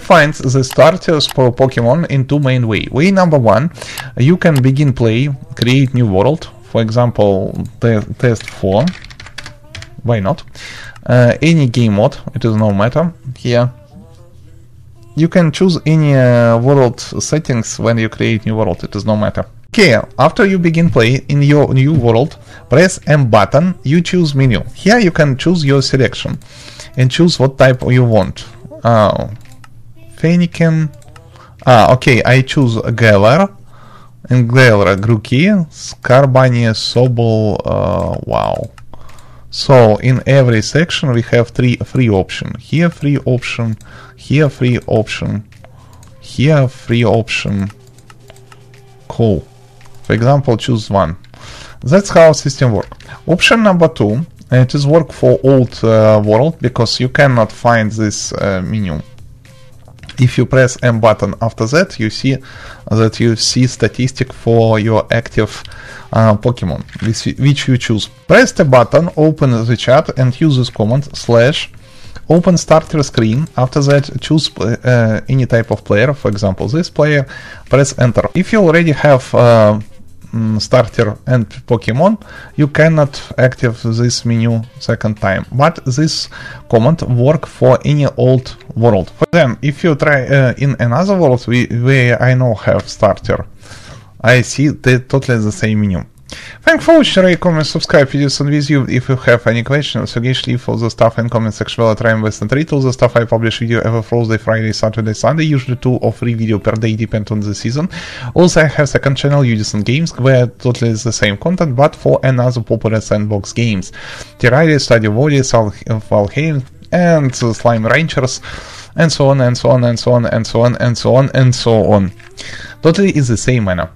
find the starters for Pokemon in two main way. Way number one, you can begin play, create new world. For example, te- test 4. Why not? Uh, any game mode, it is no matter here. You can choose any uh, world settings when you create new world, it is no matter. Okay, after you begin play in your new world, press M button, you choose menu. Here you can choose your selection and choose what type you want. Fennekin. Ah, okay, I choose Galar. And Galar, Grookey, Scorbunny, Sobble, uh, wow. So in every section we have three free option. Here free option, here free option, here free option. Cool. For example, choose one. That's how system work. Option number two, it is work for old uh, world because you cannot find this uh, menu. If you press M button after that, you see that you see statistic for your active uh, Pokemon, which, you choose. Press the button, open the chat, and use this command slash open starter screen. After that, choose uh, any type of player, for example, this player. Press enter. If you already have uh, starter and Pokemon, you cannot active this menu second time. But this command work for any old world. For them, if you try uh, in another world we, where I know have starter, I see the totally the same menu. Thank for watching, rate, comment, subscribe, videos and with you. If you have any questions, suggest leave the stuff in comment section I try and invest and read all the stuff I publish video every Thursday, Friday, Saturday, Sunday, usually two or three video per day, depend on the season. Also, I have second channel, Udison Games, where totally is the same content, but for another popular sandbox games. Terraria, Stadio Void, Valheim, and Slime Ranchers, and so on, and so on, and so on, and so on, and so on, and so on. Totally is the same manner.